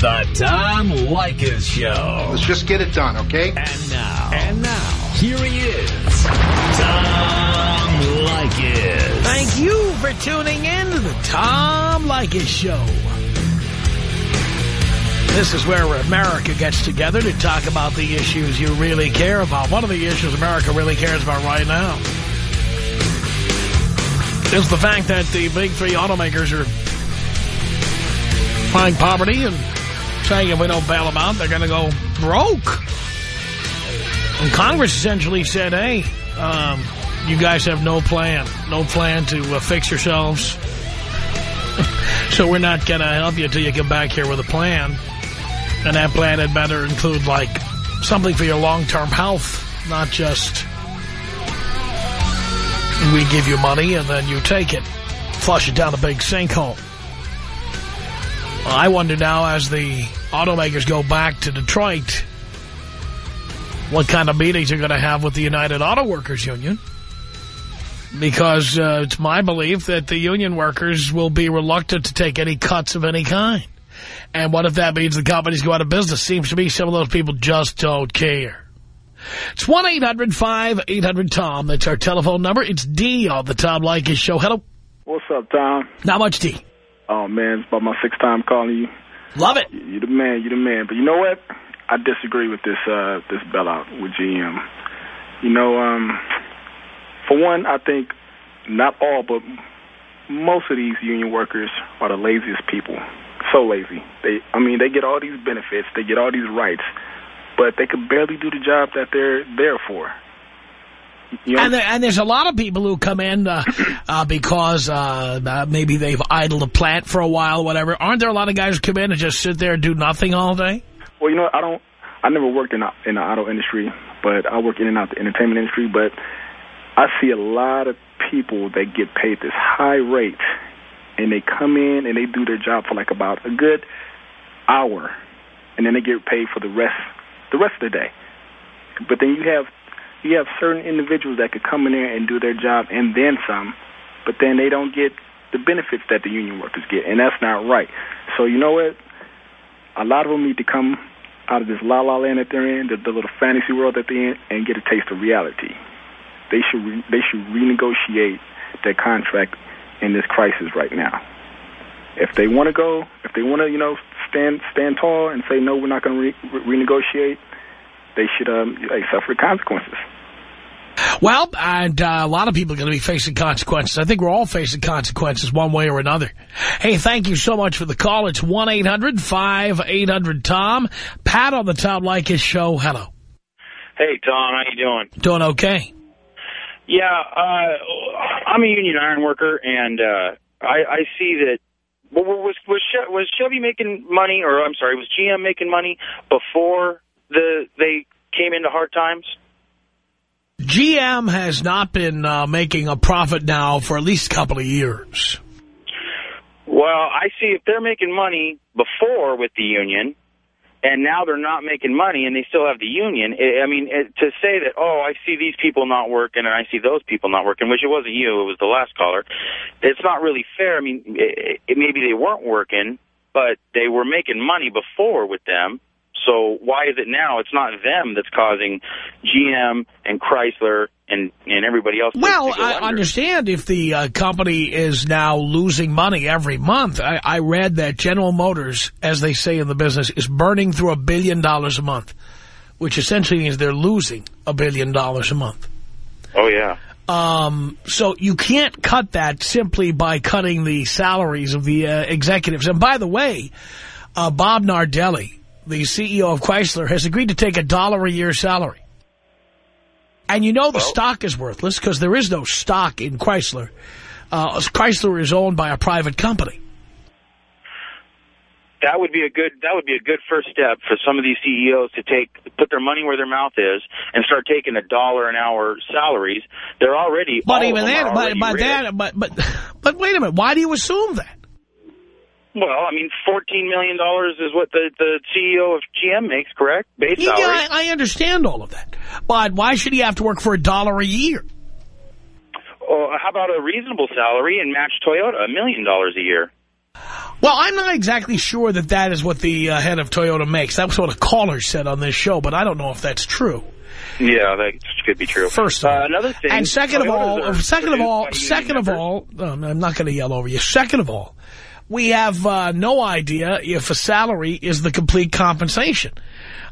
the Tom Leykis Show. Let's just get it done, okay? And now. And now. Here he is. Tom Leykis. Thank you for tuning in to the Tom Leykis Show. This is where America gets together to talk about the issues you really care about. One of the issues America really cares about right now is the fact that the big three automakers are crying poverty and saying if we don't bail them out, they're going to go broke. And Congress essentially said, hey, um, you guys have no plan, no plan to uh, fix yourselves. so we're not going to help you until you come back here with a plan. And that plan had better include, like, something for your long-term health, not just we give you money and then you take it, flush it down a big sinkhole. Well, I wonder now, as the automakers go back to Detroit, what kind of meetings you're going to have with the United Auto Workers Union. Because uh, it's my belief that the union workers will be reluctant to take any cuts of any kind. And what if that means the companies go out of business? Seems to me some of those people just don't care. It's 1-800-5800-TOM. That's our telephone number. It's D on the Tom Leykis show. Hello. What's up, Tom? Not much D. Oh, man, it's about my sixth time calling you. Love it. You're the man, You're the man. But you know what? I disagree with this uh, this bailout with GM. You know, um, for one, I think not all, but most of these union workers are the laziest people. So lazy. They, I mean, they get all these benefits, they get all these rights, but they could barely do the job that they're there for. And, there, and there's a lot of people who come in uh, uh, because uh, uh, maybe they've idled a plant for a while whatever. Aren't there a lot of guys who come in and just sit there and do nothing all day? Well, you know, I don't. I never worked in the, in the auto industry, but I work in and out the entertainment industry. But I see a lot of people that get paid this high rate, and they come in and they do their job for like about a good hour, and then they get paid for the rest the rest of the day. But then you have you have certain individuals that could come in there and do their job and then some, but then they don't get the benefits that the union workers get, and that's not right. So you know what? A lot of them need to come out of this la la land that they're in, the, the little fantasy world that they're in, and get a taste of reality. They should re, they should renegotiate their contract in this crisis right now. If they want to go, if they want to, you know, stand stand tall and say no, we're not going to re, re, renegotiate, they should um, they suffer consequences. Well, and uh, a lot of people are going to be facing consequences. I think we're all facing consequences one way or another. Hey, thank you so much for the call. It's 1-800-5800-TOM. Pat on the Tom Leykis show. Hello. Hey, Tom. How you doing? Doing okay. Yeah, uh, I'm a union iron worker, and uh, I, I see that was was was Chevy making money, or I'm sorry, was GM making money before the they came into hard times? GM has not been uh, making a profit now for at least a couple of years. Well, I see if they're making money before with the union, and now they're not making money and they still have the union, I mean, to say that, oh, I see these people not working and I see those people not working, which it wasn't you, it was the last caller, it's not really fair. I mean, it, it, maybe they weren't working, but they were making money before with them. So why is it now it's not them that's causing GM and Chrysler and, and everybody else Well, I under? understand if the uh, company is now losing money every month. I, I read that General Motors, as they say in the business, is burning through a billion dollars a month, which essentially means they're losing a billion dollars a month. Oh, yeah. Um, so you can't cut that simply by cutting the salaries of the uh, executives. And by the way, uh, Bob Nardelli, the CEO of Chrysler, has agreed to take a dollar a year salary. And you know the Well- stock is worthless because there is no stock in Chrysler. Uh, Chrysler is owned by a private company. that would be a good that would be a good first step for some of these CEOs to take put their money where their mouth is and start taking a dollar an hour salaries. They're already But even then, but, but that, but, but, but wait a minute. Why do you assume that? Well, I mean, fourteen million dollars is what the the CEO of GM makes, correct? Base Yeah, salary. I, I understand all of that. But why should he have to work for a dollar a year? Oh, how about a reasonable salary and match Toyota a million dollars a year? Well, I'm not exactly sure that that is what the uh, head of Toyota makes. That was what a caller said on this show, but I don't know if that's true. Yeah, that could be true. First of all. Uh, another thing. And second of all, second of all, second of all, no, I'm not going to yell over you. Second of all, we have uh, no idea if a salary is the complete compensation.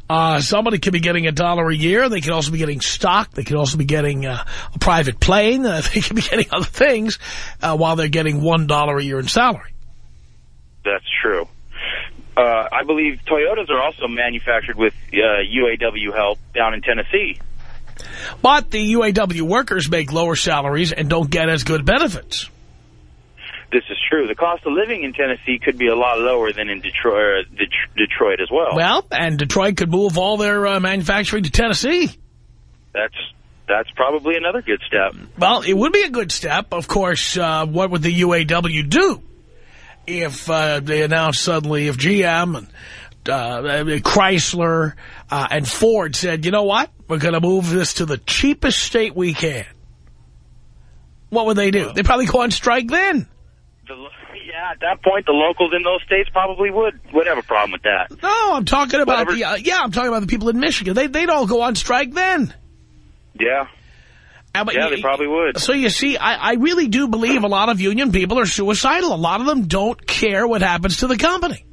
Uh, somebody could be getting a dollar a year. They could also be getting stock. They could also be getting uh, a private plane. Uh, they could be getting other things uh, while they're getting one dollar a year in salary. That's true. Uh, I believe Toyotas are also manufactured with uh, UAW help down in Tennessee. But the UAW workers make lower salaries and don't get as good benefits. This is true. The cost of living in Tennessee could be a lot lower than in Detroit, uh, Det- Detroit as well. Well, and Detroit could move all their uh, manufacturing to Tennessee. That's that's probably another good step. Well, it would be a good step. Of course, uh, what would the UAW do if uh, they announced suddenly, if GM and uh, Chrysler uh, and Ford said, you know what, we're going to move this to the cheapest state we can. What would they do? They'd probably go on strike then. The, yeah, at that point, the locals in those states probably would would have a problem with that. No, I'm talking about Whatever. the, uh, yeah, I'm talking about the people in Michigan. They, they'd all go on strike then. Yeah, Uh, yeah, you- they probably would. So you see, I, I really do believe a lot of union people are suicidal. A lot of them don't care what happens to the company.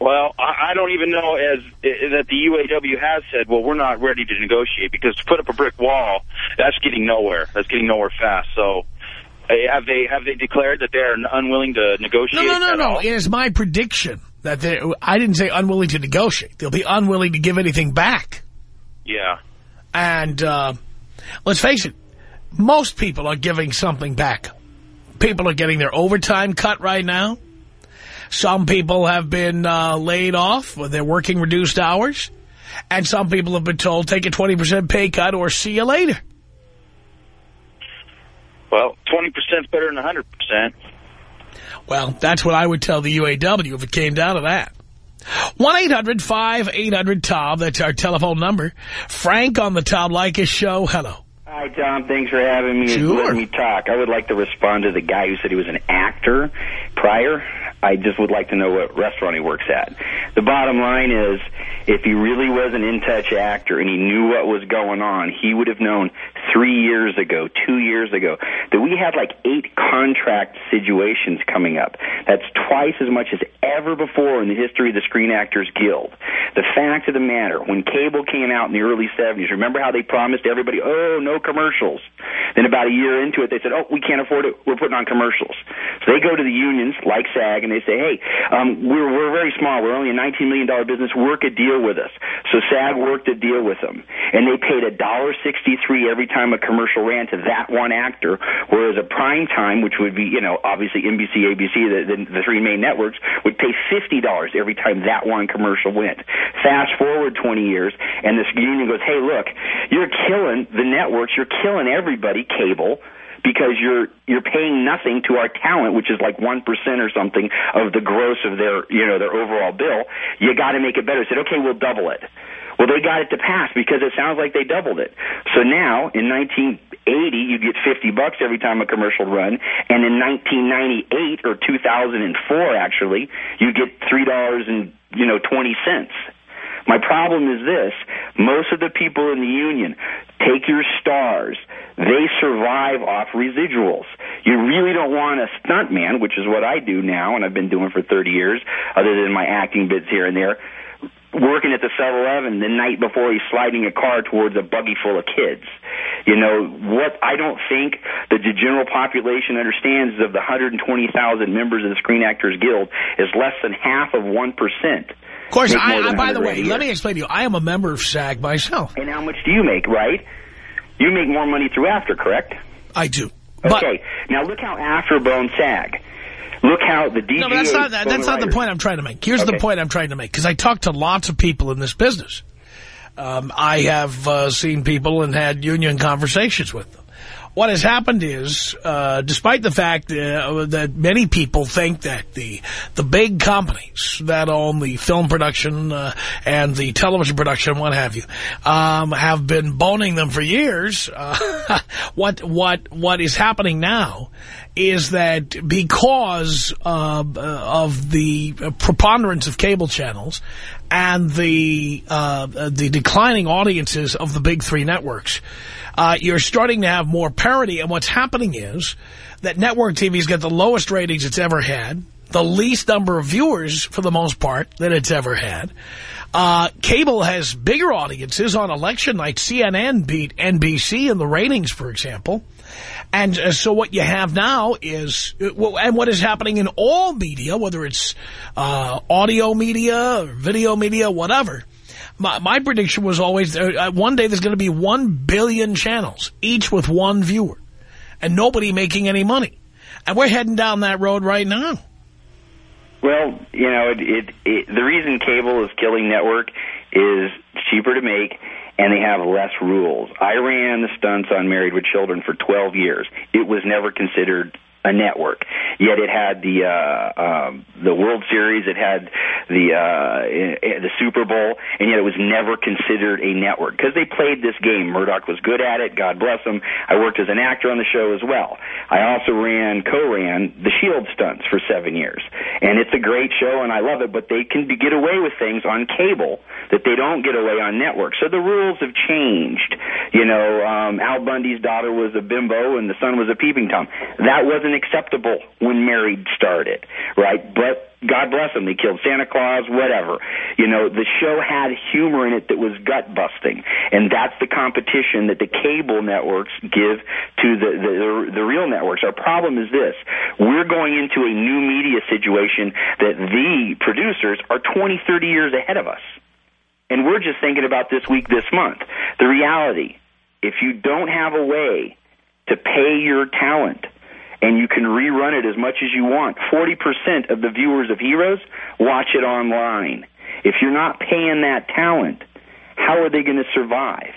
Well, I, I don't even know as that the UAW has said, well, we're not ready to negotiate because to put up a brick wall, that's getting nowhere. That's getting nowhere fast. So, have they have they declared that they're unwilling to No, negotiate? no, no, at no. all? It is my prediction that they, I didn't say unwilling to negotiate. They'll be unwilling to give anything back. Yeah, And uh, let's face it, most people are giving something back. People are getting their overtime cut right now. Some people have been uh, laid off. or They're working reduced hours. And some people have been told, take a 20% pay cut or see you later. Well, twenty percent is better than hundred percent. Well, that's what I would tell the UAW if it came down to that. 1-800-5800-TOM. That's our telephone number. Frank on the Tom Leykis show. Hello. Hi, Tom. Thanks for having me and letting me talk. I would like to respond to the guy who said he was an actor prior. I just would like to know what restaurant he works at. The bottom line is, if he really was an in-touch actor and he knew what was going on, he would have known three years ago, two years ago, that we had like eight contract situations coming up. That's twice as much as ever before in the history of the Screen Actors Guild. The fact of the matter, when cable came out in the early 70s, remember how they promised everybody, oh, no commercials. Then about a year into it, they said, oh, we can't afford it. We're putting on commercials. So they go to the unions like SAG and they say, hey, um, we're, we're very small. We're only a $19 million business. Work a deal with us. So SAG worked a deal with them. And they paid a dollar sixty-three every time a commercial ran to that one actor, whereas a prime time, which would be, you know, obviously NBC, ABC, the, the, the three main networks, would pay $50 every time that one commercial went. Fast forward 20 years, and this union goes, hey, look, you're killing the networks. You're killing everybody, cable, because you're you're paying nothing to our talent, which is like one percent or something of the gross of their you know their overall bill. You got to make it better. Said okay, we'll double it. Well, they got it to pass because it sounds like they doubled it. So now in 1980, you get 50 bucks every time a commercial run, and in 1998 or 2004 actually, you get three dollars and you know 20 cents. My problem is this. Most of the people in the union, take your stars, they survive off residuals. You really don't want a stuntman, which is what I do now, and I've been doing for 30 years, other than my acting bits here and there, working at the 7-Eleven the night before he's sliding a car towards a buggy full of kids. You know, what I don't think that the general population understands is of the 120,000 members of the Screen Actors Guild is less than half of 1%. Of course, I, I, by the way, let me explain to you. I am a member of SAG myself. And how much do you make, right? You make more money through AFTRA, correct? I do. But, Okay. Now look how Afterbone sag. Look how the DJ. No, that's not that, that's not the point I'm trying to make. Here's the point I'm trying to make because I talked to lots of people in this business. Um, I have uh, seen people and had union conversations with them. What has happened is, uh, despite the fact uh, that many people think that the the big companies that own the film production uh, and the television production, what have you, um, have been boning them for years, uh, what what what is happening now is that because uh, of the preponderance of cable channels and the uh, the declining audiences of the big three networks, uh, you're starting to have more parity. And what's happening is that network TV's got the lowest ratings it's ever had, the least number of viewers, for the most part, that it's ever had. Uh, cable has bigger audiences on election night. CNN beat NBC in the ratings, for example. And uh, so what you have now is, uh, and what is happening in all media, whether it's uh, audio media, video media, whatever, my, my prediction was always uh, one day there's going to be one billion channels, each with one viewer, and nobody making any money. And we're heading down that road right now. Well, you know, it, it, it, the reason cable is killing network is cheaper to make and they have less rules. I ran the stunts on Married with Children for 12 years. It was never considered a network. Yet it had the uh, um, the World Series, it had the uh, the Super Bowl, and yet it was never considered a network because they played this game. Murdoch was good at it. God bless him. I worked as an actor on the show as well. I also ran co-ran the Shield stunts for seven years, and it's a great show, and I love it. But they can get away with things on cable that they don't get away on network. So the rules have changed. You know, um, Al Bundy's daughter was a bimbo, and the son was a peeping tom. That wasn't acceptable when Married started, right? But God bless them, they killed Santa Claus, whatever. You know, the show had humor in it that was gut busting, and that's the competition that the cable networks give to the, the the, the real networks. Our problem is this: we're going into a new media situation that the producers are 20, 30 years ahead of us, and we're just thinking about this week, this month. The reality, if you don't have a way to pay your talent and you can rerun it as much as you want. 40% of the viewers of Heroes watch it online. If you're not paying that talent, how are they going to survive?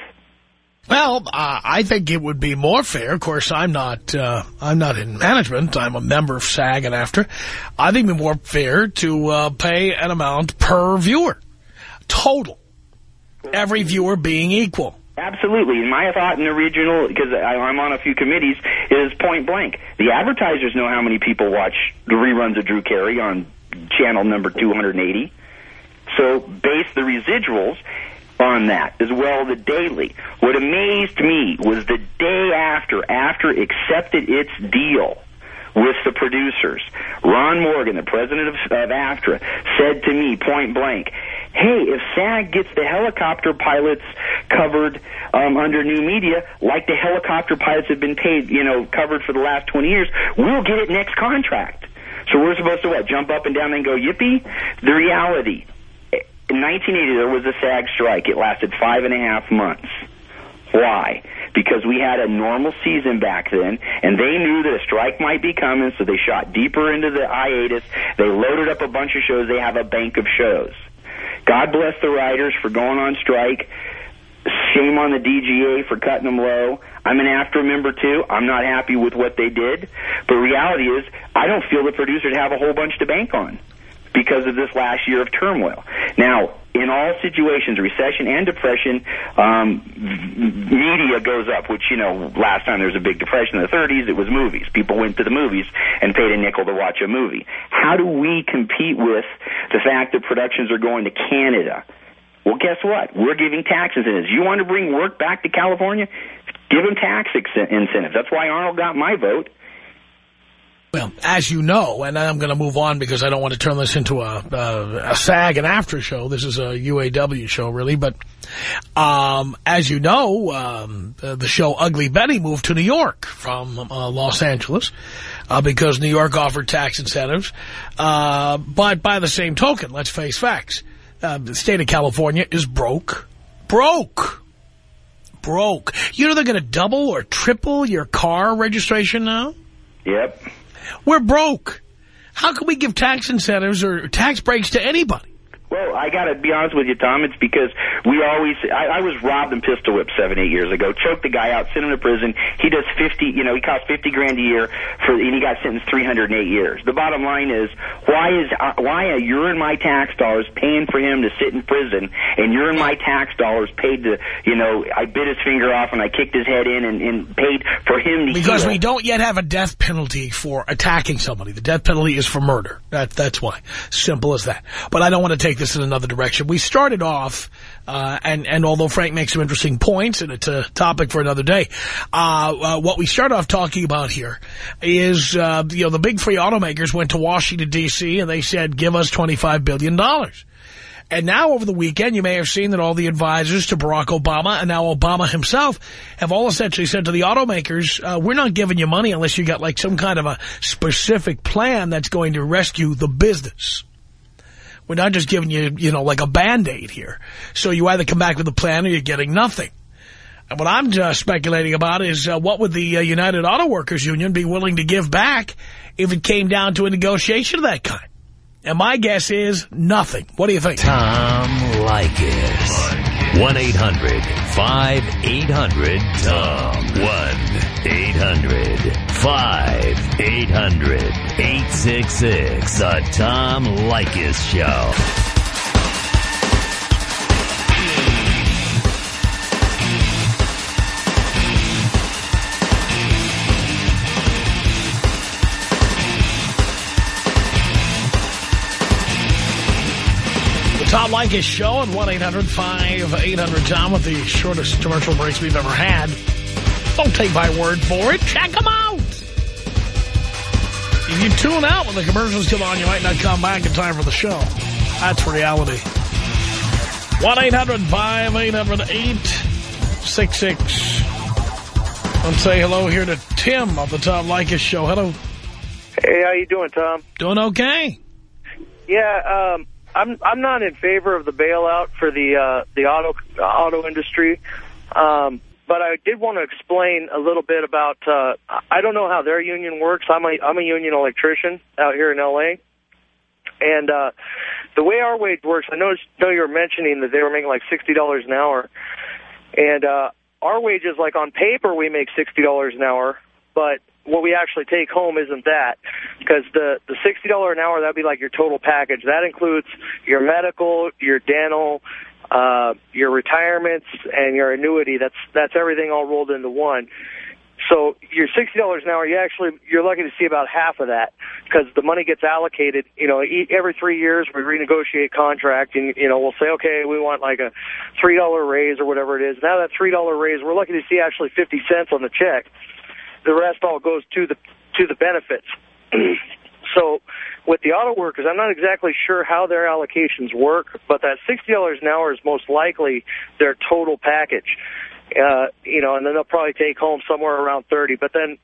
Well, uh, I think it would be more fair. Of course, I'm not. Uh, I'm not in management. I'm a member of SAG and AFTRA. I think it'd be more fair to uh, pay an amount per viewer, total. Every viewer being equal. Absolutely. And my thought in the regional, because I'm on a few committees, is point blank. The advertisers know how many people watch the reruns of Drew Carey on channel number 280. So base the residuals on that, as well the daily. What amazed me was the day after, AFTRA accepted its deal with the producers, Ron Morgan, the president of, of AFTRA, said to me point blank, hey, if SAG gets the helicopter pilots covered um, under new media, like the helicopter pilots have been paid, you know, covered for the last 20 years, we'll get it next contract. So we're supposed to what? Jump up and down and go yippee? The reality. In 1980, there was a SAG strike. It lasted five and a half months. Why? Because we had a normal season back then, and they knew that a strike might be coming, so they shot deeper into the hiatus. They loaded up a bunch of shows. They have a bank of shows. God bless the writers for going on strike. Shame on the DGA for cutting them low. I'm an AFTRA member too. I'm not happy with what they did. But reality is, I don't feel the producers have a whole bunch to bank on because of this last year of turmoil. Now, in all situations, recession and depression, um, media goes up, which, you know, last time there was a big depression in the 30s, it was movies. People went to the movies and paid a nickel to watch a movie. How do we compete with the fact that productions are going to Canada? Well, guess what? We're giving tax incentives. You want to bring work back to California? Give them tax incentives. That's why Arnold got my vote. Well, as you know, and I'm going to move on because I don't want to turn this into a, a, a SAG and AFTRA show. This is a UAW show, really. But um, as you know, um, the show Ugly Betty moved to New York from uh, Los Angeles uh, because New York offered tax incentives. Uh, but by the same token, let's face facts. Uh, the state of California is broke. Broke. Broke. You know they're going to double or triple your car registration now? Yep. We're broke. How can we give tax incentives or tax breaks to anybody? Well, I got to be honest with you, Tom. It's because We always, I, I was robbed and pistol whipped seven, eight years ago. Choked the guy out, sent him to prison. He does 50, you know, he costs 50 grand a year for, and he got sentenced 308 years. The bottom line is, why is, uh, why are you and my tax dollars paying for him to sit in prison and you're in my tax dollars paid to, you know, I bit his finger off and I kicked his head in and, and paid for him to Because we don't yet have a death penalty for attacking somebody. The death penalty is for murder. That, that's why. Simple as that. But I don't want to take this in another direction. We started off, uh, and, and although Frank makes some interesting points, and it's a topic for another day, uh, uh, what we start off talking about here is, uh, you know, the big three automakers went to Washington, D.C., and they said, give us $25 billion. And now over the weekend, you may have seen that all the advisors to Barack Obama and now Obama himself have all essentially said to the automakers, uh, we're not giving you money unless you got like some kind of a specific plan that's going to rescue the business. We're not just giving you, you know, like a Band-Aid here. So you either come back with a plan or you're getting nothing. And what I'm uh, speculating about is uh, what would the uh, United Auto Workers Union be willing to give back if it came down to a negotiation of that kind? And my guess is nothing. What do you think? Tom Leykis. 1-800-5800-TOM. 1-800-5800-866. The Tom Leykis Show. Tom Leykis Show at 1-800-5800-TOM with the shortest commercial breaks we've ever had. Don't take my word for it. Check them out. If you tune out when the commercials come on, you might not come back in time for the show. That's reality. 1-800-5800-866. Let's say hello here to Tim of the Tom Leykis Show. Hello. Hey, how you doing, Tom? Doing okay? Yeah, um, I'm I'm not in favor of the bailout for the uh, the auto auto industry, um, but I did want to explain a little bit about. Uh, I don't know how their union works. I'm a I'm a union electrician out here in L.A. And uh, the way our wage works, I noticed, know you were mentioning that they were making like sixty dollars an hour, and uh, our wages, like on paper, we make sixty dollars an hour, but what we actually take home isn't that because the the sixty dollar an hour that'd be like your total package. That includes your medical, your dental, uh, your retirements, and your annuity. That's that's everything all rolled into one. So your sixty dollars an hour, you actually you're lucky to see about half of that because the money gets allocated. You know, every three years we renegotiate contract, and you know we'll say, okay, we want like a three dollar raise or whatever it is. Now that three dollar raise, we're lucky to see actually fifty cents on the check. The rest all goes to the to the benefits. so with the auto workers, I'm not exactly sure how their allocations work, but that $60 an hour is most likely their total package. Uh, you know, and then they'll probably take home somewhere around 30. But then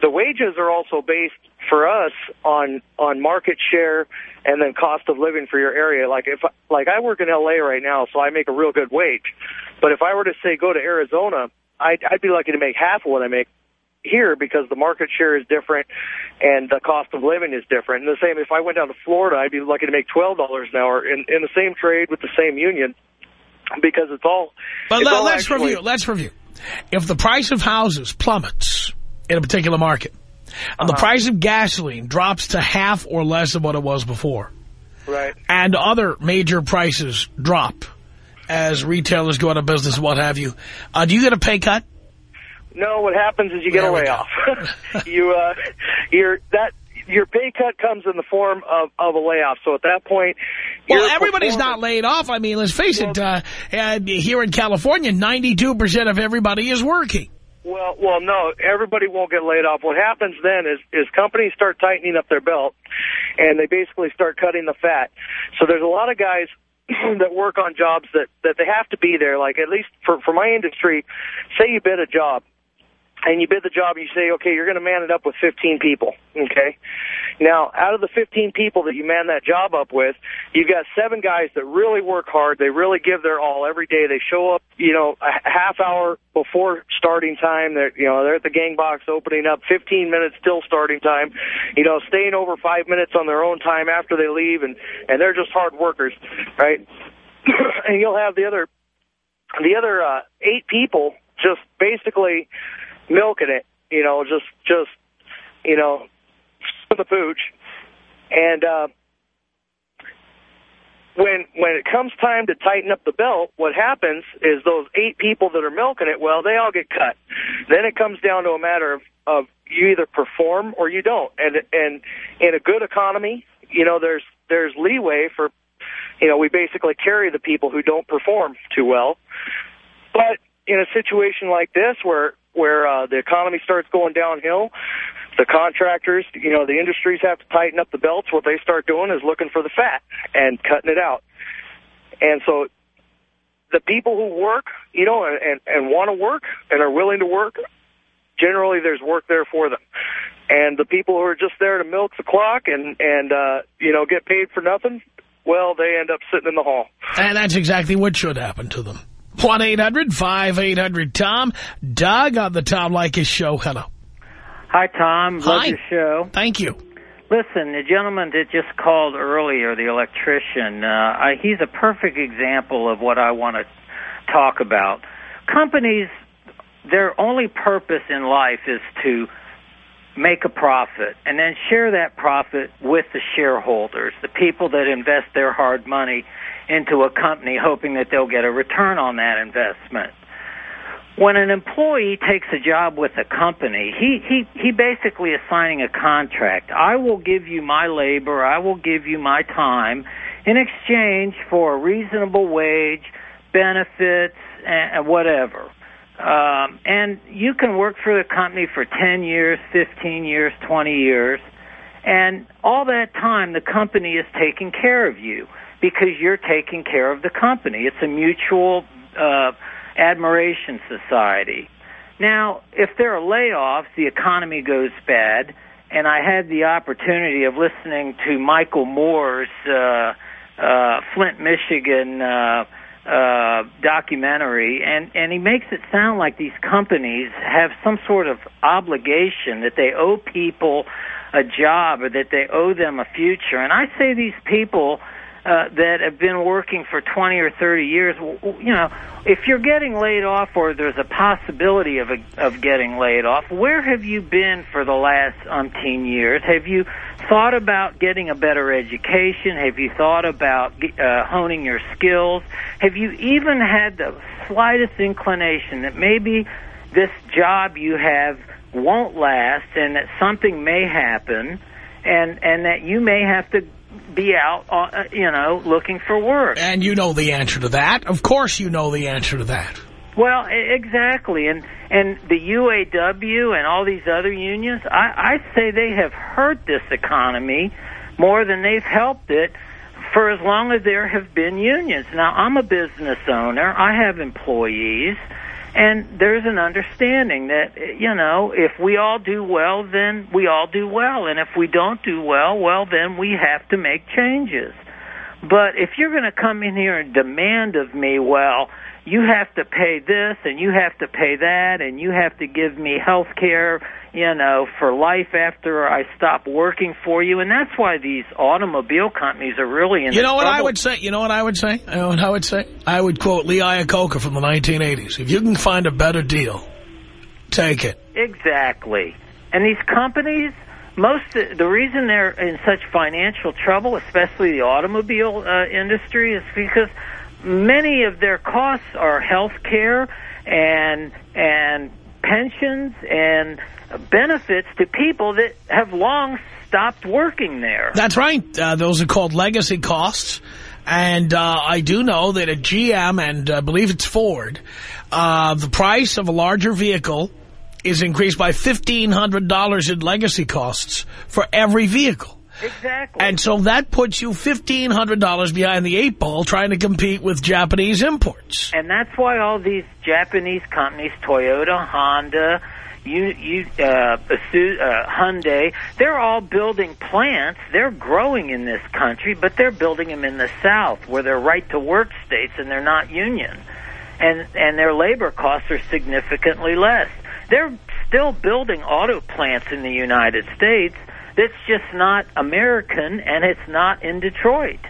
the wages are also based for us on on market share and then cost of living for your area. Like if like I work in LA right now, so I make a real good wage. But if I were to say go to Arizona, I'd, I'd be lucky to make half of what I make here because the market share is different and the cost of living is different. And the same, if I went down to Florida, I'd be lucky to make $12 an hour in, in the same trade with the same union because it's all... But it's let, all let's actually- review. Let's review. If the price of houses plummets in a particular market, and the Uh-huh. price of gasoline drops to half or less of what it was before, Right. and other major prices drop as retailers go out of business, what have you, uh, do you get a pay cut? No, what happens is you get There a layoff. you, uh, you're, that, your pay cut comes in the form of, of a layoff. So at that point, Well, everybody's not laid off. I mean, let's face it, uh, uh, here in California, 92% of everybody is working. Well, well, no, everybody won't get laid off. What happens then is, is companies start tightening up their belt, and they basically start cutting the fat. So there's a lot of guys that work on jobs that, that they have to be there. Like at least for, for my industry, say you bid a job, and you bid the job, and you say, okay, you're going to man it up with 15 people, okay? Now, out of the 15 people that you man that job up with, you've got seven guys that really work hard. They really give their all every day. They show up, you know, a half hour before starting time. They're, you know, they're at the gang box opening up 15 minutes till starting time, you know, staying over five minutes on their own time after they leave, and, and they're just hard workers, right? and you'll have the other the other uh, eight people just basically milking it, you know, just just you know, the pooch, and uh, when when it comes time to tighten up the belt, what happens is those eight people that are milking it, well, they all get cut. Then it comes down to a matter of, of you either perform or you don't. And and in a good economy, you know, there's there's leeway for, you know, we basically carry the people who don't perform too well. But in a situation like this, where where uh, the economy starts going downhill, the contractors, you know, the industries have to tighten up the belts. What they start doing is looking for the fat and cutting it out. And so the people who work, you know, and, and want to work and are willing to work, generally there's work there for them. And the people who are just there to milk the clock and, and uh, you know, get paid for nothing, well, they end up sitting in the hall. And that's exactly what should happen to them. 1-800-5800-TOM. Doug on the Tom Leykis show. Hello. Hi, Tom. Love Hi. your show. Thank you. Listen, the gentleman that just called earlier, the electrician, uh, I, he's a perfect example of what I want to talk about. Companies, their only purpose in life is to make a profit and then share that profit with the shareholders, the people that invest their hard money into a company hoping that they'll get a return on that investment when an employee takes a job with a company, he, he, he basically is signing a contract. I will give you my labor, I will give you my time in exchange for a reasonable wage, benefits, and whatever. Um, and you can work for the company for 10 years, 15 years, 20 years, and all that time the company is taking care of you because you're taking care of the company. It's a mutual uh, admiration society. Now, if there are layoffs, the economy goes bad, and I had the opportunity of listening to Michael Moore's uh, uh, Flint, Michigan uh, uh, documentary, and, and he makes it sound like these companies have some sort of obligation that they owe people a job or that they owe them a future. And I say these people uh, that have been working for 20 or 30 years, you know, if you're getting laid off or there's a possibility of a, of getting laid off, where have you been for the last umpteen years? Have you thought about getting a better education? Have you thought about uh, honing your skills? Have you even had the slightest inclination that maybe this job you have won't last and that something may happen and and that you may have to be out, uh, you know, looking for work. And you know the answer to that. Of course you know the answer to that. Well, exactly. And and the UAW and all these other unions, I, I say they have hurt this economy more than they've helped it for as long as there have been unions. Now, I'm a business owner. I have employees. And there's an understanding that, you know, if we all do well, then we all do well. And if we don't do well, well, then we have to make changes. But if you're going to come in here and demand of me, well, you have to pay this and you have to pay that and you have to give me health care, you know, for life after I stop working for you. And that's why these automobile companies are really in You know what trouble. I would say? You know what I would say? You know what I would say? I would quote Lee Iacocca from the 1980s. If you can find a better deal, take it. Exactly. And these companies, most the reason they're in such financial trouble, especially the automobile uh, industry, is because many of their costs are health care and and pensions and benefits to people that have long stopped working there. That's right. Uh, those are called legacy costs. And uh, I do know that at GM, and I believe it's Ford, uh, the price of a larger vehicle is increased by $1,500 in legacy costs for every vehicle. Exactly. And so that puts you $1,500 behind the eight ball trying to compete with Japanese imports. And that's why all these Japanese companies, Toyota, Honda, you, you, uh, uh, Hyundai, they're all building plants. They're growing in this country, but they're building them in the South, where they're right-to-work states and they're not union, and and their labor costs are significantly less. They're still building auto plants in the United States. That's just not American, and it's not in Detroit.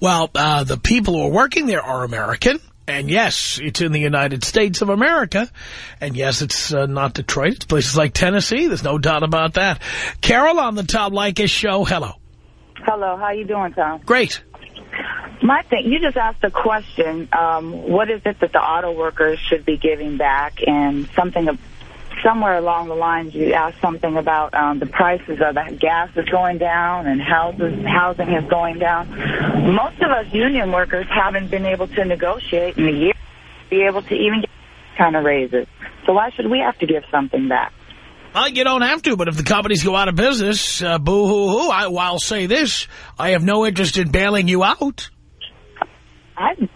Well, uh, the people who are working there are American. And yes, it's in the United States of America. And yes, it's uh, not Detroit. It's places like Tennessee. There's no doubt about that. Carol on the Tom Leykis show. Hello. Hello. How are you doing, Tom? Great. My thing, you just asked a question. Um, what is it that the auto workers should be giving back? And something of, somewhere along the lines, you asked something about um, the prices of the gas is going down and houses housing is going down. Most of us union workers haven't been able to negotiate in a year to be able to even get kind of raises. So why should we have to give something back? Well, you don't have to, but if the companies go out of business, uh, boo-hoo-hoo, I, I'll say this. I have no interest in bailing you out. I'm a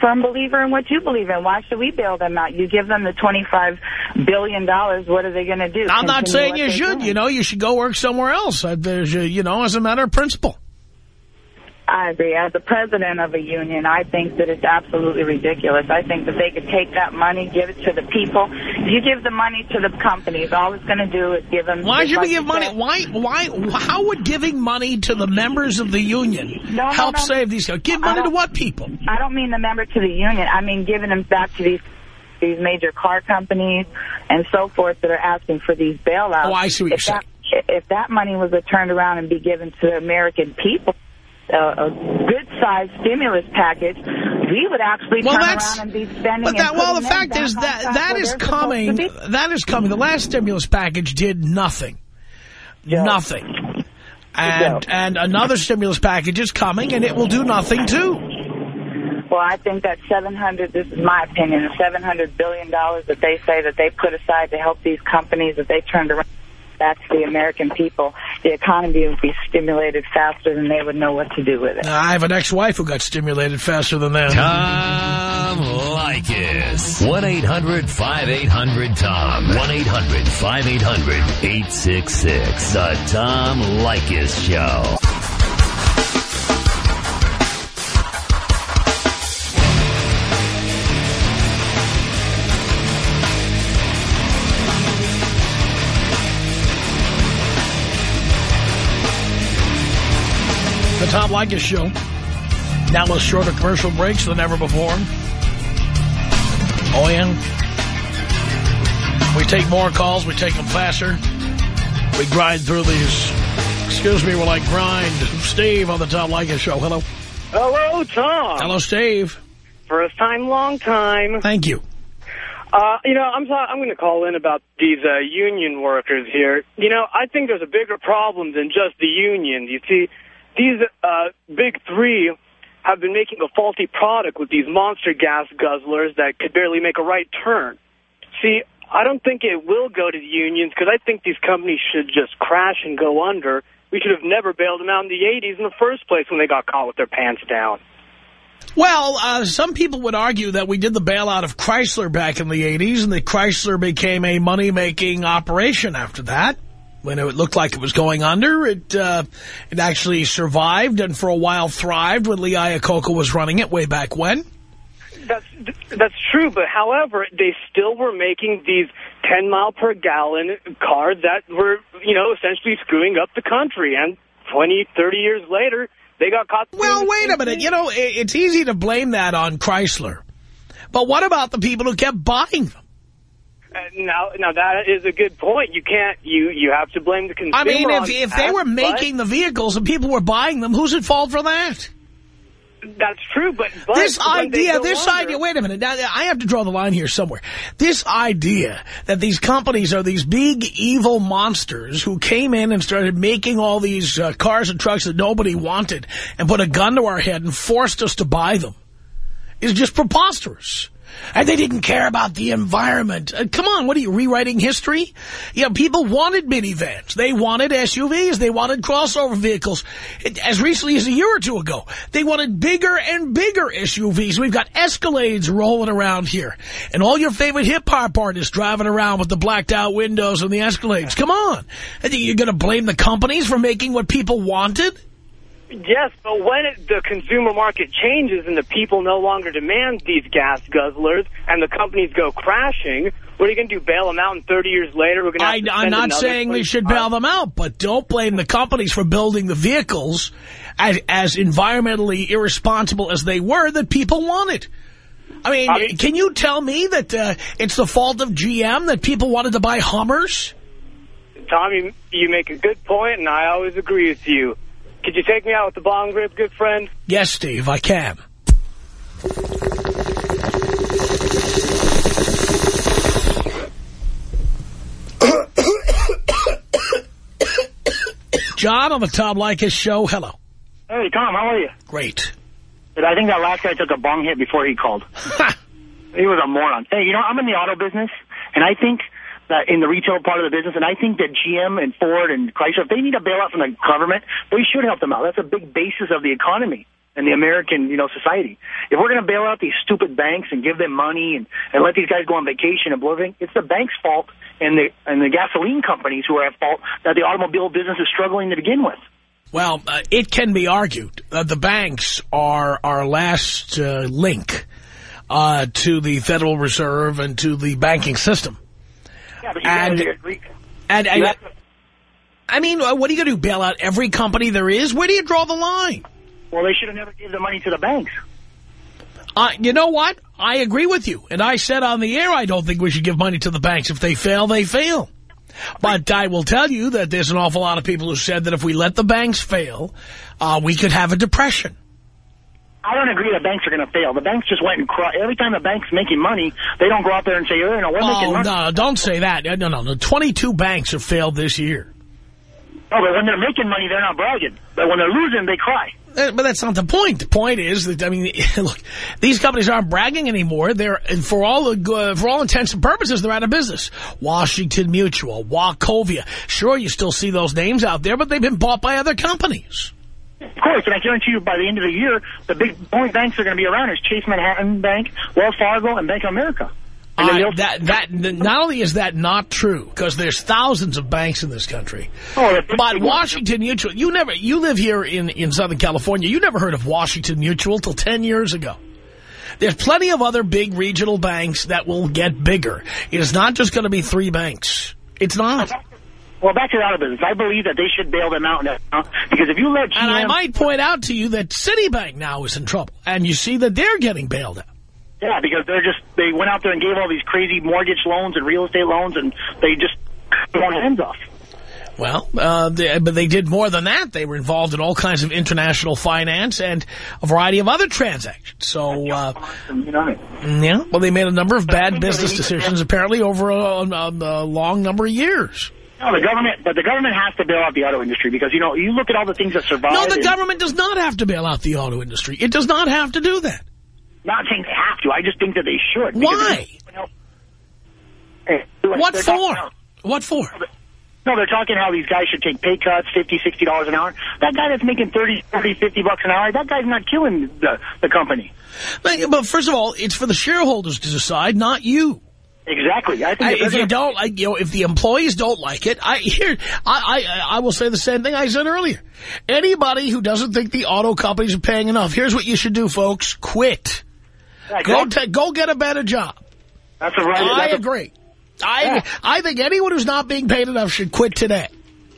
firm believer in what you believe in. Why should we bail them out? You give them the $25 billion, what are they going to do? I'm not saying you should. doing? You know, you should go work somewhere else. Uh, There's, uh, you know, as a matter of principle. I agree. As the president of a union, I think that it's absolutely ridiculous. I think that they could take that money, give it to the people. If you give the money to the companies, all it's going to do is give them... Why should we give money? said- Why? Why? How would giving money to the members of the union No, no, help no. save these guys? Give money to what people? I don't mean the member to the union. I mean giving them back to these these major car companies and so forth that are asking for these bailouts. Oh, I see what if you're that, If that money was turned around and be given to the American people, uh, a good-sized stimulus package, we would actually Well, turn that's- around and be spending. But that, well, the fact is that track that where is they're supposed coming. That is coming. The last stimulus package did nothing. Nothing. And and another stimulus package is coming, and it will do nothing too. Well, I think that 700, this is my opinion, the $700 billion that they say that they put aside to help these companies that they turned around back to the American people, the economy would be stimulated faster than they would know what to do with it. I have an ex-wife who got stimulated faster than that. Tom Leykis. 1-800-5800-TOM. 1-800-5800-866. The Tom Leykis Show. The Tom Leykis Show. Now with shorter commercial breaks than ever before. Oh, yeah. We take more calls. We take them faster. We grind through these. Excuse me while I grind. Steve on the Tom Leykis Show. Hello. Hello, Tom. Hello, Steve. First time, long time. Thank you. Uh, you know, I'm I'm going to call in about these uh, union workers here. You know, I think there's a bigger problem than just the unions. You see, these uh, big three have been making a faulty product with these monster gas guzzlers that could barely make a right turn. See, I don't think it will go to the unions because I think these companies should just crash and go under. We should have never bailed them out in the 80s in the first place when they got caught with their pants down. Well, uh, some people would argue that we did the bailout of Chrysler back in the 80s and that Chrysler became a money-making operation after that. When it looked like it was going under, it uh, it actually survived and for a while thrived when Lee Iacocca was running it way back when. That's that's true, but however, they still were making these 10 mile per gallon cars that were, you know, essentially screwing up the country. And 20, 30 years later, they got caught. Well, wait a minute. You know, it's easy to blame that on Chrysler. But what about the people who kept buying them? Uh, now, now that is a good point. You can't. You you have to blame the consumer. I mean, if if they were but- making the vehicles and people were buying them, who's at fault for that? that's true, but, but this idea, this under- idea, wait a minute, now I have to draw the line here somewhere. This idea that these companies are these big evil monsters who came in and started making all these uh, cars and trucks that nobody wanted and put a gun to our head and forced us to buy them is just preposterous. And they didn't care about the environment. Uh, come on, what are you, rewriting history? You know, people wanted minivans. They wanted SUVs. They wanted crossover vehicles. As recently as a year or two ago, they wanted bigger and bigger SUVs. We've got Escalades rolling around here. And all your favorite hip-hop artists driving around with the blacked-out windows and the Escalades. Come on. You're going to blame the companies for making what people wanted? Yes, but when it, the consumer market changes and the people no longer demand these gas guzzlers and the companies go crashing, what are you going to do, bail them out and 30 years later we're going to I, I'm not saying we should bail them out, but don't blame the companies for building the vehicles as, as environmentally irresponsible as they were that people wanted. I mean, I mean- can you tell me that uh, it's the fault of GM that people wanted to buy Hummers? Tommy, you make a good point, and I always agree with you. Could you take me out with the bong grip, good friend? Yes, Steve, I can. John on the Tom Leykis show. Hello. Hey, Tom, how are you? Great. But I think that last guy took a bong hit before he called. he was a moron. Hey, you know, I'm in the auto business, and I think that in the retail part of the business, and I think that GM and Ford and Chrysler, if they need a bailout from the government, they should help them out. That's a big basis of the economy and the American, you know, society. If we're going to bail out these stupid banks and give them money and, and let these guys go on vacation and blow everything, it's the bank's fault and the and the gasoline companies who are at fault that the automobile business is struggling to begin with. Well, uh, it can be argued that the banks are our last uh, link uh, to the Federal Reserve and to the banking system. Yeah, but you And-. And, and I mean, uh, what are you going to do, bail out every company there is? Where do you draw the line? Well, they should have never gave the money to the banks. Uh, you know what? I agree with you. And I said on the air I don't think we should give money to the banks. If they fail, they fail. But I will tell you that there's an awful lot of people who said that if we let the banks fail, uh, we could have a depression. I don't agree that banks are going to fail. The banks just went and cry. Every time the bank's making money, they don't go out there and say, oh, no, we're making Oh, money. no, don't say that. No, no, no. 22 banks have failed this year. Oh, but when they're making money, they're not bragging. But when they're losing, they cry. Uh, But that's not the point. The point is that I mean, look, these companies aren't bragging anymore. They're for all the uh, for all intents and purposes, they're out of business. Washington Mutual, Wachovia. Sure, you still see those names out there, but they've been bought by other companies. Of course, and I guarantee you by the end of the year, the big only banks that are going to be around is Chase Manhattan Bank, Wells Fargo, and Bank of America. Uh, that that not only is that not true because there's thousands of banks in this country, Oh, but Washington Mutual. You never you live here in in Southern California. You never heard of Washington Mutual till ten years ago. There's plenty of other big regional banks that will get bigger. It is not just going to be three banks. It's not. Well, back to the auto business. I believe that they should bail them out now because if you let GM... And I might point out to you that Citibank now is in trouble, and you see that they're getting bailed out. Yeah, because they're just they went out there and gave all these crazy mortgage loans and real estate loans, and they just their hands off. Well, uh, they, but they did more than that. They were involved in all kinds of international finance and a variety of other transactions. So, uh, You know what I mean? yeah, well, they made a number of bad business decisions, apparently, over a, a, a long number of years. No, the government, but the government has to bail out the auto industry because you know you look at all the things that survive. No, the government does not have to bail out the auto industry. It does not have to do that. Not saying they have to. I just think that they should. Why? hey, What for? about- What for? No, they're talking how these guys should take pay cuts, fifty, sixty dollars an hour. That guy that's making thirty, forty, fifty bucks an hour, that guy's not killing the the company. But but first of all, it's for the shareholders to decide, not you. Exactly. I think I, if you don't like, you know, if the employees don't like it, I here, I, I, I will say the same thing I said earlier. Anybody who doesn't think the auto companies are paying enough, here's what you should do, folks: quit. Yeah, Go, go get a better job. That's a right. I that's agree. I, Yeah. I think anyone who's not being paid enough should quit today.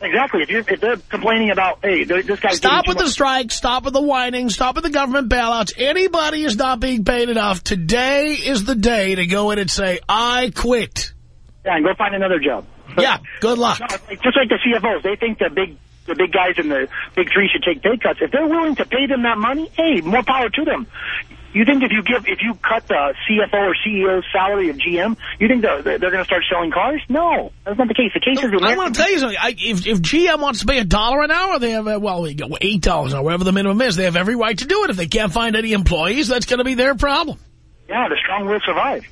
Exactly. If, you're, if they're complaining about, hey, this guy's Stop with the strikes. Stop with the whining. Stop with the government bailouts. Anybody is not being paid enough. Today is the day to go in and say, I quit. Yeah, and go find another job. Yeah, good luck. No, just like the CFOs, they think the big the big guys in the big three should take pay cuts. If they're willing to pay them that money, hey, more power to them. You think if you give if you cut the CFO or CEO's salary of GM, you think they're, they're going to start selling cars? No, that's not the case. The case is the I want to tell you something. I, if, if GM wants to pay a dollar an hour, they have, uh, well, $8 an hour, whatever the minimum is. They have every right to do it. If they can't find any employees, that's going to be their problem. Yeah, the strong will survive.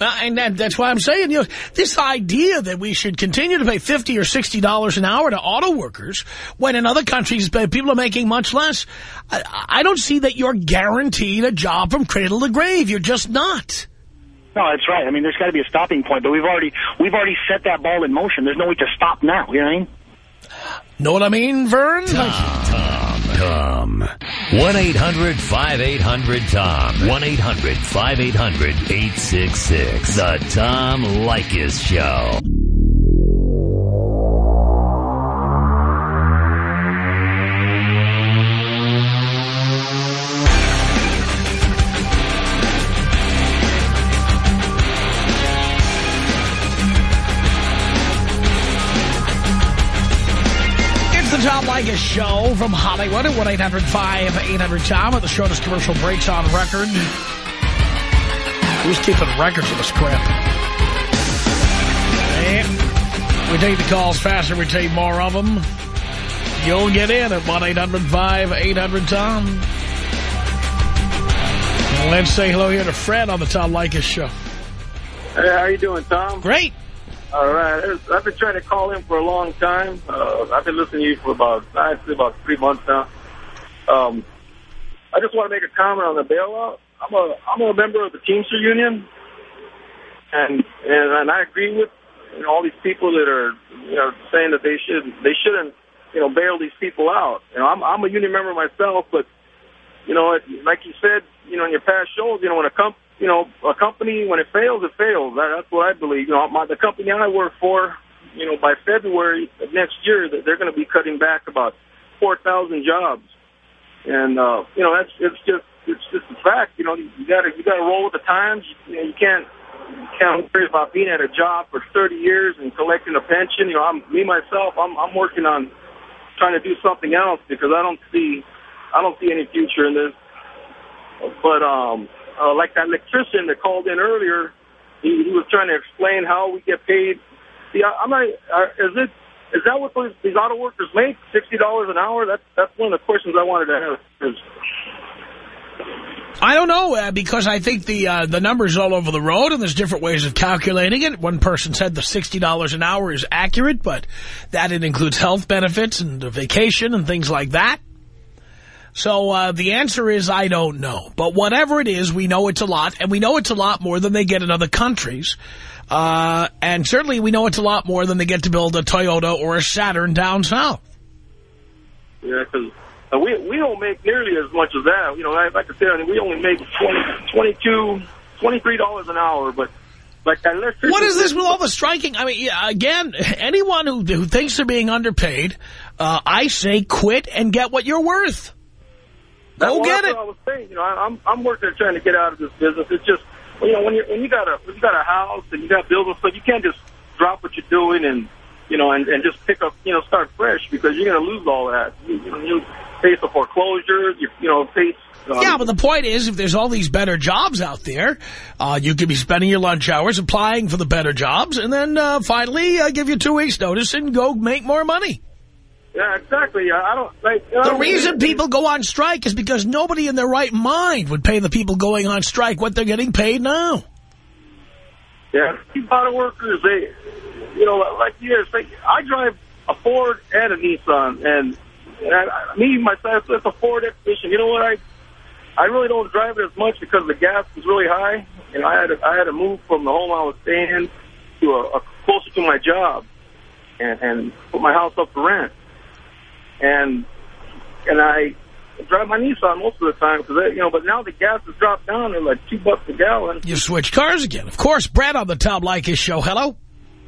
Uh, and that, that's why I'm saying, you know, this idea that we should continue to pay 50 or $60 an hour to auto workers when in other countries uh, people are making much less, I, I don't see that you're guaranteed a job from cradle to grave. You're just not. No, that's right. I mean, there's got to be a stopping point, but we've already we've already set that ball in motion. There's no way to stop now. You know what I mean? Know what I mean, Vern? Tom, Tom. 1-800-5800-TOM. 1-800-5800-866. The Tom Leykis Show. Tom show from Hollywood at 1-800-5800-TOM with the shortest commercial breaks on record. Who's keeping records of this crap? And we take the calls faster, we take more of them. You'll get in at 1-800-5800-TOM. Let's say hello here to Fred on the Tom Leykis show. Hey, how are you doing, Tom? Great. All right. I've been trying to call in for a long time. Uh, I've been listening to you for about, I'd say about three months now. Um, I just want to make a comment on the bailout. I'm a, I'm a member of the Teamster Union, and and, and I agree with you know, all these people that are you know saying that they should they shouldn't you know bail these people out. You know, I'm I'm a union member myself, but you know, like you said, you know, in your past shows, you know, when a comp you know, a company, when it fails, it fails. That, that's what I believe. You know, my, the company I work for, you know, by February of next year, they're going to be cutting back about 4,000 jobs. And, uh, you know, that's, it's just, it's just a fact. You know, you gotta, you gotta roll with the times. You, know, you can't, you can't worry about being at a job for 30 years and collecting a pension. You know, I'm, me, myself, I'm, I'm working on trying to do something else because I don't see, I don't see any future in this. But, um, uh, like that electrician that called in earlier, he, he was trying to explain how we get paid. See, I, I'm not, uh, is it, is that what those, these auto workers make? $60 an hour? That's, that's one of the questions I wanted to ask. I don't know, uh, because I think the uh, the numbers all over the road, and there's different ways of calculating it. One person said the $60 an hour is accurate, but that it includes health benefits and vacation and things like that. So uh, the answer is I don't know. But whatever it is, we know it's a lot, and we know it's a lot more than they get in other countries. Uh, and certainly we know it's a lot more than they get to build a Toyota or a Saturn down south. Yeah, because uh, we we don't make nearly as much as that. You know, like I said, I mean, we only make 20, 22 $23 an hour, but like electrician... What is this with all the striking? I mean, yeah, again, anyone who, who thinks they're being underpaid, uh, I say quit and get what you're worth. Go well, get it. I was saying, you know, I, I'm I'm working trying to get out of this business. It's just, you know, when you when you got a when you got a house and you got bills and stuff, you can't just drop what you're doing and you know and and just pick up, you know, start fresh because you're going to lose all that. You, you know, you face a foreclosure, you you know, face. Um, yeah, but the point is, if there's all these better jobs out there, uh, you could be spending your lunch hours applying for the better jobs, and then uh, finally uh, give you two weeks' notice and go make more money. Yeah, exactly. I don't like. I The don't reason people go on strike is because nobody in their right mind would pay the people going on strike what they're getting paid now. Yeah, these auto workers, they, you know, like years. I drive a Ford and a Nissan, and, and I, me myself, it's a Ford Expedition. You know what? I, I really don't drive it as much because the gas is really high, and I had to, I had to move from the home I was staying to a, a closer to my job, and and put my house up for rent, and and I drive my Nissan most of the time because you know. But now the gas has dropped down to like two bucks a gallon. You switch cars again. Of course, Brad on the Tom Leykis show. Hello.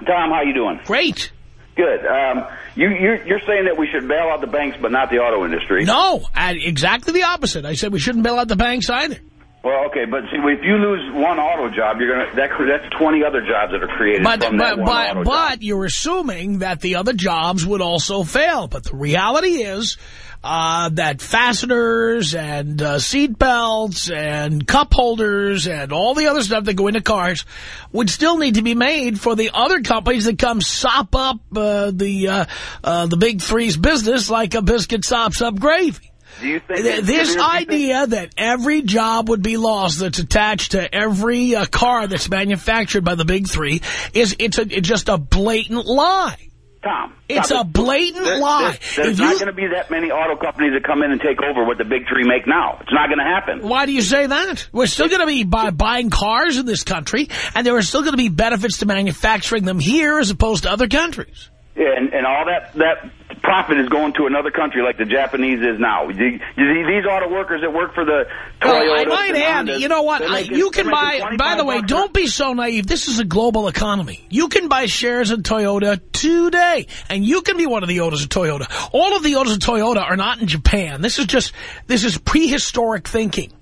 Tom, how you doing? Great. Good. Um, you, you're, you're saying that we should bail out the banks, but not the auto industry. No, I, exactly the opposite. I said we shouldn't bail out the banks either. Well, okay, but see, if you lose one auto job, you're gonna that that's 20 other jobs that are created But from that but one but, but job. you're assuming that the other jobs would also fail. But the reality is uh, that fasteners and uh, seat belts and cup holders and all the other stuff that go into cars would still need to be made for the other companies that come sop up uh, the uh, uh, the big three's business like a biscuit sops up gravy. Do you think Th- This idea that every job would be lost that's attached to every uh, car that's manufactured by the big three is it's, a, it's just a blatant lie. Tom, It's Tom, a blatant there- lie. there- There's If not going to be that many auto companies that come in and take over what the big three make now. It's not going to happen. Why do you say that? We're still going to be buy, buying cars in this country, and there are still going to be benefits to manufacturing them here as opposed to other countries. Yeah, and, and all that that profit is going to another country like the Japanese is now. You, you see, these auto workers that work for the Well, Toyota. I might add, you know what? I, you can buy, by the way, don't be so naive. This is a global economy. You can buy shares in Toyota today, and you can be one of the owners of Toyota. All of the owners of Toyota are not in Japan. This is just, this is prehistoric thinking.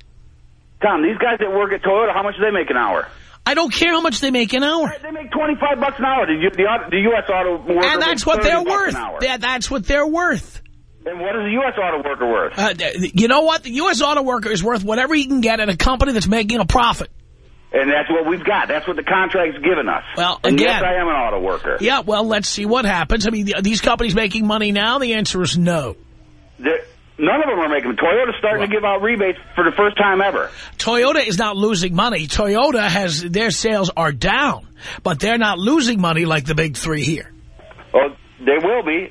Tom, these guys that work at Toyota, how much do they make an hour? I don't care how much they make an hour. They make 25 bucks an hour. The, the, the U.S. auto worker And that's what they're worth. That, that's what they're worth. And what is the U.S. auto worker worth? Uh, you know what? The U.S. auto worker is worth whatever he can get at a company that's making a profit. And that's what we've got. That's what the contract's given us. Well, and again, yes, I am an auto worker. Yeah, well, let's see what happens. I mean, the, these companies making money now? The answer is no. They're, none of them are making. Toyota's starting to give out rebates for the first time ever. Toyota is not losing money. Toyota has their sales are down, but they're not losing money like the big three here. Oh, they will be.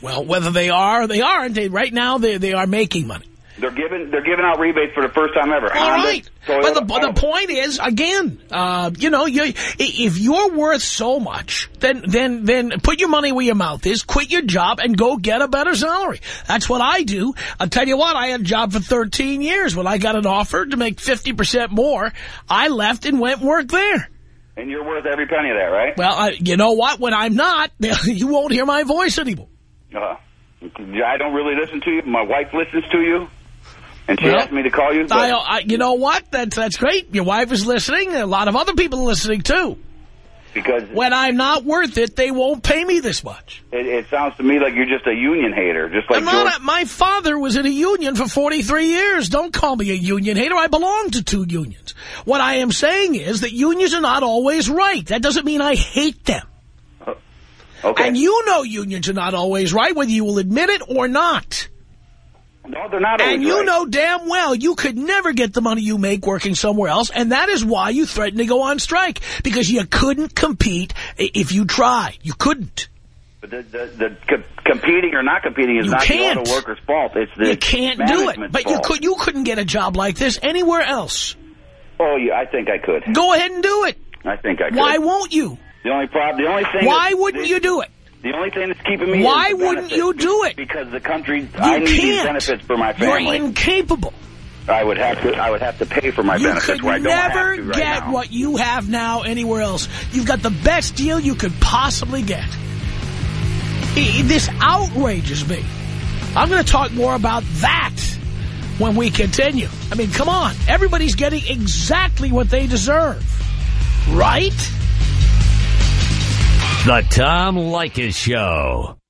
Well, whether they are or they aren't, they, right now they they are making money. They're giving they're giving out rebates for the first time ever. All Honda, right, Toyota, but the, the point is, again, uh, you know, you, if you're worth so much, then then then put your money where your mouth is, quit your job, and go get a better salary. That's what I do. I'll tell you what, I had a job for 13 years. When I got an offer to make 50% more, I left and went work there. And you're worth every penny of that, right? Well, I, you know what? When I'm not, you won't hear my voice anymore. Uh, I don't really listen to you. My wife listens to you. And she Well, asked me to call you. I, I, you know what? That's that's great. Your wife is listening. A lot of other people are listening, too. because When I'm not worth it, they won't pay me this much. it, it sounds to me like you're just a union hater, just like not my father was in a union for 43 years. Don't call me a union hater. I belong to two unions. What I am saying is that unions are not always right. That doesn't mean I hate them. Oh, okay. And you know unions are not always right, whether you will admit it or not. No, they're not. And you right. know damn well you could never get the money you make working somewhere else, and that is why you threatened to go on strike, because you couldn't compete if you tried. You couldn't. But the, the, the co- competing or not competing is You not can't. the auto worker's fault. It's the You can't do it. But you could. You couldn't get a job like this anywhere else. Oh, yeah, I think I could. Go ahead and do it. I think I could. Why won't you? The only problem, the only thing. Why wouldn't you do it? The only thing that's keeping me. Why wouldn't you do it? Because the country. You I need these benefits for my family. You're incapable. I would have to. I would have to pay for my You benefits could where I don't never right get now. what you have now anywhere else. You've got the best deal you could possibly get. This outrages me. I'm going to talk more about that when we continue. I mean, come on. Everybody's getting exactly what they deserve. Right? The Tom Leykis Show.